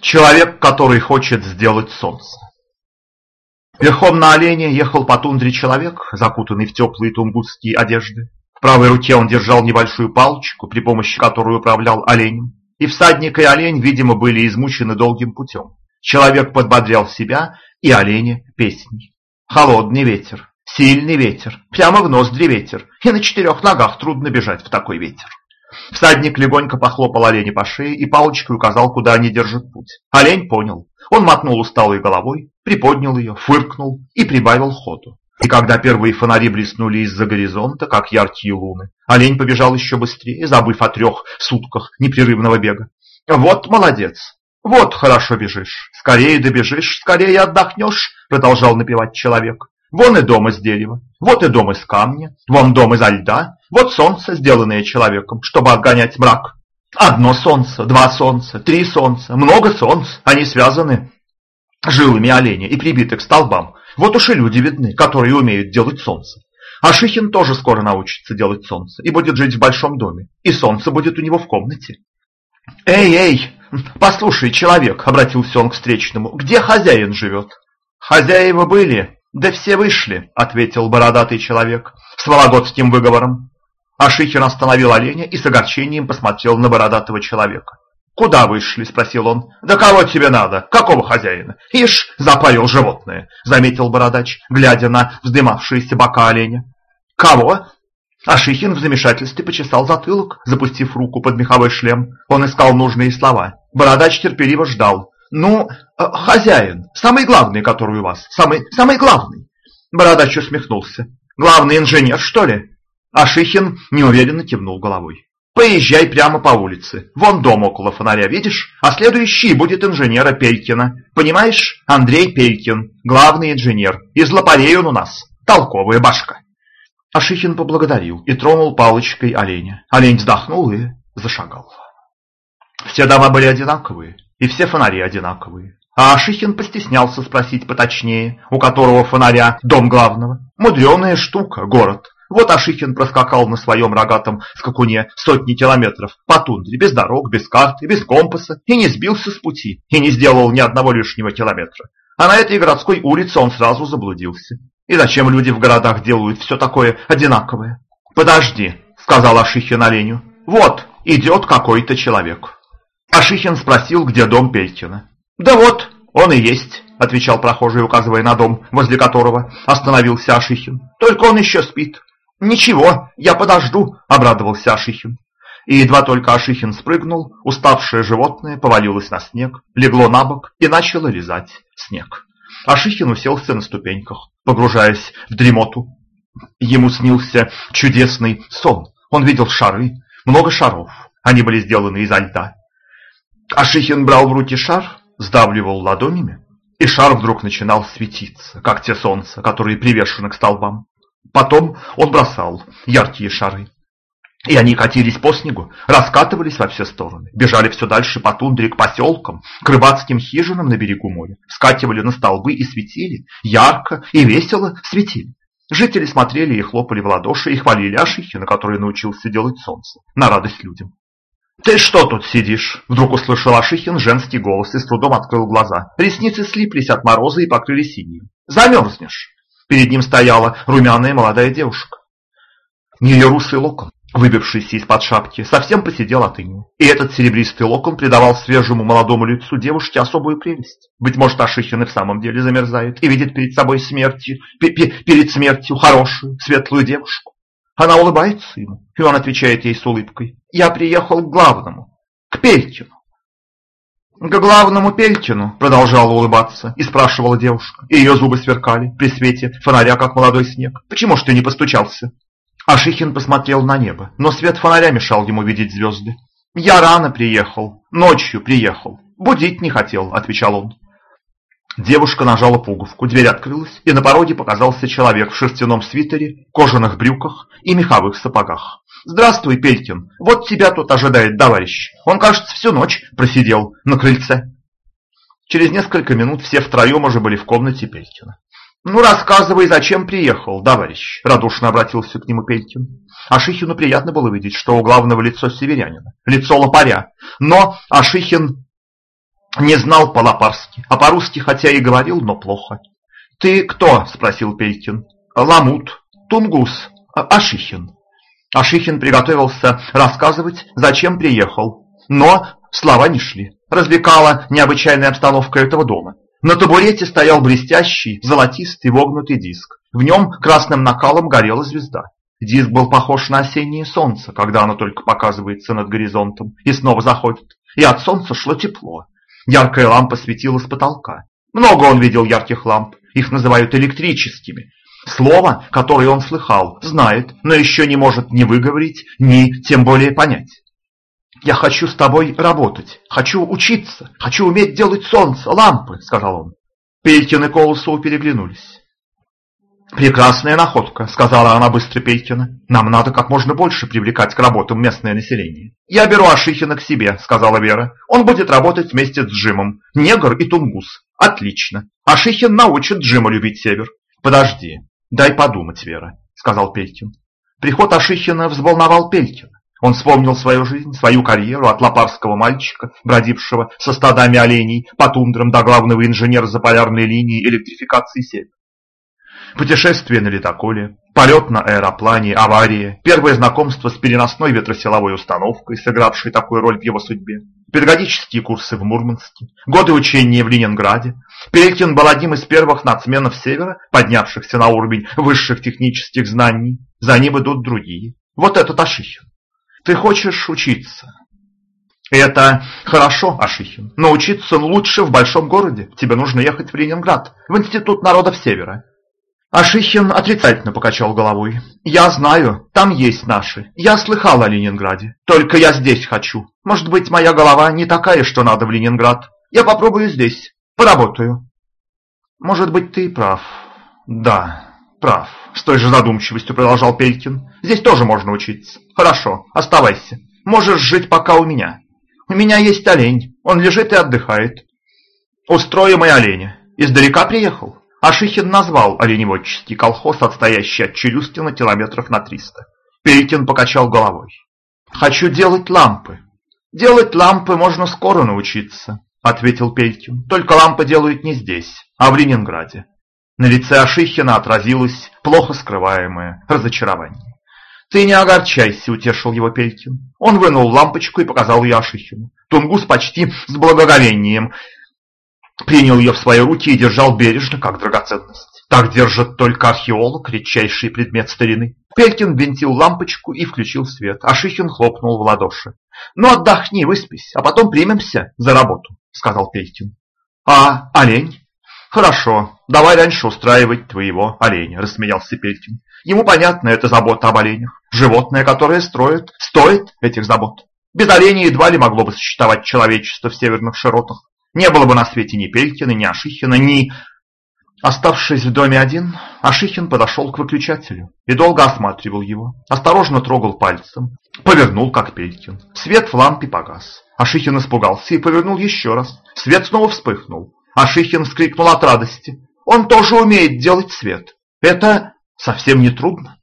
Человек, который хочет сделать солнце. Верхом на олене ехал по тундре человек, закутанный в теплые тунгусские одежды. В правой руке он держал небольшую палочку, при помощи которой управлял оленем. И всадник, и олень, видимо, были измучены долгим путем. Человек подбодрял себя и оленя песней. Холодный ветер, сильный ветер, прямо в ноздри ветер, и на четырех ногах трудно бежать в такой ветер. Всадник легонько похлопал оленя по шее и палочкой указал, куда они держат путь. Олень понял. Он мотнул усталой головой, приподнял ее, фыркнул и прибавил ходу. И когда первые фонари блеснули из-за горизонта, как яркие луны, олень побежал еще быстрее, забыв о трех сутках непрерывного бега. «Вот молодец! Вот хорошо бежишь! Скорее добежишь, скорее отдохнешь!» Продолжал напевать человек. Вон и дом из дерева, вот и дом из камня, вон дом изо льда, вот солнце, сделанное человеком, чтобы отгонять мрак. Одно солнце, два солнца, три солнца, много солнц, они связаны жилами оленя и прибиты к столбам. Вот уж и люди видны, которые умеют делать солнце. А Шихин тоже скоро научится делать солнце и будет жить в большом доме, и солнце будет у него в комнате. «Эй, эй, послушай, человек!» — обратился он к встречному. «Где хозяин живет?» «Хозяева были, «Да все вышли», — ответил бородатый человек с вологодским выговором. Ашихин остановил оленя и с огорчением посмотрел на бородатого человека. «Куда вышли?» — спросил он. «Да кого тебе надо? Какого хозяина?» «Ишь, запарил животное», — заметил бородач, глядя на вздымавшиеся бока оленя. «Кого?» Ашихин в замешательстве почесал затылок, запустив руку под меховой шлем. Он искал нужные слова. Бородач терпеливо ждал. «Ну, э, хозяин, самый главный, который у вас, самый, самый главный!» Бородач усмехнулся. «Главный инженер, что ли?» А Шихин неуверенно кивнул головой. «Поезжай прямо по улице. Вон дом около фонаря, видишь? А следующий будет инженера Пелькина. Понимаешь? Андрей Пелькин, главный инженер. Из лопарей он у нас. Толковая башка». Ашихин поблагодарил и тронул палочкой оленя. Олень вздохнул и зашагал. Все дома были одинаковые, и все фонари одинаковые. А Ашихин постеснялся спросить поточнее, у которого фонаря дом главного. Мудреная штука, город. Вот Ашихин проскакал на своем рогатом скакуне сотни километров по тундре, без дорог, без карты, без компаса, и не сбился с пути, и не сделал ни одного лишнего километра. А на этой городской улице он сразу заблудился. И зачем люди в городах делают все такое одинаковое? «Подожди», — сказал Ашихин оленю, — «вот, идет какой-то человек». Ашихин спросил, где дом Пелькина. «Да вот, он и есть», — отвечал прохожий, указывая на дом, возле которого остановился Ашихин. «Только он еще спит». «Ничего, я подожду», — обрадовался Ашихин. И едва только Ашихин спрыгнул, уставшее животное повалилось на снег, легло на бок и начало лизать снег. Ашихин уселся на ступеньках, погружаясь в дремоту. Ему снился чудесный сон. Он видел шары, много шаров. Они были сделаны изо льда. Ашихин брал в руки шар, сдавливал ладонями, и шар вдруг начинал светиться, как те солнца, которые привешены к столбам. Потом он бросал яркие шары, и они катились по снегу, раскатывались во все стороны, бежали все дальше по тундре к поселкам, к рыбацким хижинам на берегу моря, скакивали на столбы и светили, ярко и весело светили. Жители смотрели и хлопали в ладоши и хвалили Ашихина, который научился делать солнце, на радость людям. «Ты что тут сидишь?» Вдруг услышал Ашихин женский голос и с трудом открыл глаза. Ресницы слиплись от мороза и покрыли синим. «Замерзнешь!» Перед ним стояла румяная молодая девушка. Ее русый локон, выбившийся из-под шапки, совсем посидел от инии. И этот серебристый локон придавал свежему молодому лицу девушки особую прелесть. Быть может, Ашихин и в самом деле замерзает и видит перед собой смертью, перед смертью хорошую, светлую девушку. Она улыбается ему, и он отвечает ей с улыбкой. «Я приехал к главному, к Пелькину». «К главному Пелькину», — продолжала улыбаться, и спрашивала девушка. И ее зубы сверкали при свете фонаря, как молодой снег. «Почему ж ты не постучался?» Ашихин посмотрел на небо, но свет фонаря мешал ему видеть звезды. «Я рано приехал, ночью приехал, будить не хотел», — отвечал он. Девушка нажала пуговку, дверь открылась, и на пороге показался человек в шерстяном свитере, кожаных брюках и меховых сапогах. «Здравствуй, Пелькин, вот тебя тут ожидает товарищ. Он, кажется, всю ночь просидел на крыльце». Через несколько минут все втроем уже были в комнате Пелькина. «Ну, рассказывай, зачем приехал, товарищ?» – радушно обратился к нему Пелькин. Ашихину приятно было видеть, что у главного лицо северянина, лицо лопаря. Но Ашихин Не знал по-лапарски, а по-русски хотя и говорил, но плохо. «Ты кто?» – спросил Пелькин. «Ламут, Тунгус, Ашихин». Ашихин приготовился рассказывать, зачем приехал, но слова не шли. Развлекала необычайная обстановка этого дома. На табурете стоял блестящий, золотистый, вогнутый диск. В нем красным накалом горела звезда. Диск был похож на осеннее солнце, когда оно только показывается над горизонтом и снова заходит. И от солнца шло тепло. Яркая лампа светила с потолка. Много он видел ярких ламп, их называют электрическими. Слово, которое он слыхал, знает, но еще не может ни выговорить, ни тем более понять. «Я хочу с тобой работать, хочу учиться, хочу уметь делать солнце, лампы», — сказал он. Пелькин и Колосов переглянулись. «Прекрасная находка», — сказала она быстро Пелькина. «Нам надо как можно больше привлекать к работам местное население». «Я беру Ашихина к себе», — сказала Вера. «Он будет работать вместе с Джимом. Негр и Тунгус. Отлично. Ашихин научит Джима любить север». «Подожди, дай подумать, Вера», — сказал Пелькин. Приход Ашихина взволновал Пелькина. Он вспомнил свою жизнь, свою карьеру от лопарского мальчика, бродившего со стадами оленей по тундрам до главного инженера заполярной линии электрификации севера. Путешествие на ледоколе, полет на аэроплане, авария, первое знакомство с переносной ветросиловой установкой, сыгравшей такую роль в его судьбе, педагогические курсы в Мурманске, годы учения в Ленинграде. Пелькин был одним из первых нацменов Севера, поднявшихся на уровень высших технических знаний. За ним идут другие. Вот этот Ашихин. Ты хочешь учиться? Это хорошо, Ашихин, но учиться лучше в большом городе. Тебе нужно ехать в Ленинград, в Институт народов Севера. Ашихин отрицательно покачал головой. «Я знаю, там есть наши. Я слыхал о Ленинграде. Только я здесь хочу. Может быть, моя голова не такая, что надо в Ленинград. Я попробую здесь. Поработаю». «Может быть, ты прав. Да, прав», — с той же задумчивостью продолжал Пелькин. «Здесь тоже можно учиться. Хорошо, оставайся. Можешь жить пока у меня. У меня есть олень. Он лежит и отдыхает. Устроим и оленя. Издалека приехал?» Ашихин назвал оленеводческий колхоз, отстоящий от Челюстина километров на триста. Перекин покачал головой. «Хочу делать лампы». «Делать лампы можно скоро научиться», — ответил Пелькин. «Только лампы делают не здесь, а в Ленинграде». На лице Ашихина отразилось плохо скрываемое разочарование. «Ты не огорчайся», — утешил его Пелькин. Он вынул лампочку и показал ее Ашихину. Тунгус почти с благоговением принял ее в свои руки и держал бережно, как драгоценность. Так держит только археолог, редчайший предмет старины. Пелькин винтил лампочку и включил свет, а Шихин хлопнул в ладоши. «Ну отдохни, выспись, а потом примемся за работу», — сказал Пелькин. «А олень?» «Хорошо, давай раньше устраивать твоего оленя», — рассмеялся Пелькин. Ему понятно, это забота об оленях. Животное, которое строит, стоит этих забот. Без оленя едва ли могло бы существовать человечество в северных широтах. Не было бы на свете ни Пелькина, ни Ашихина, ни... Оставшись в доме один, Ашихин подошел к выключателю и долго осматривал его. Осторожно трогал пальцем, повернул, как Пелькин. Свет в лампе погас. Ашихин испугался и повернул еще раз. Свет снова вспыхнул. Ашихин вскрикнул от радости. Он тоже умеет делать свет. Это совсем не трудно.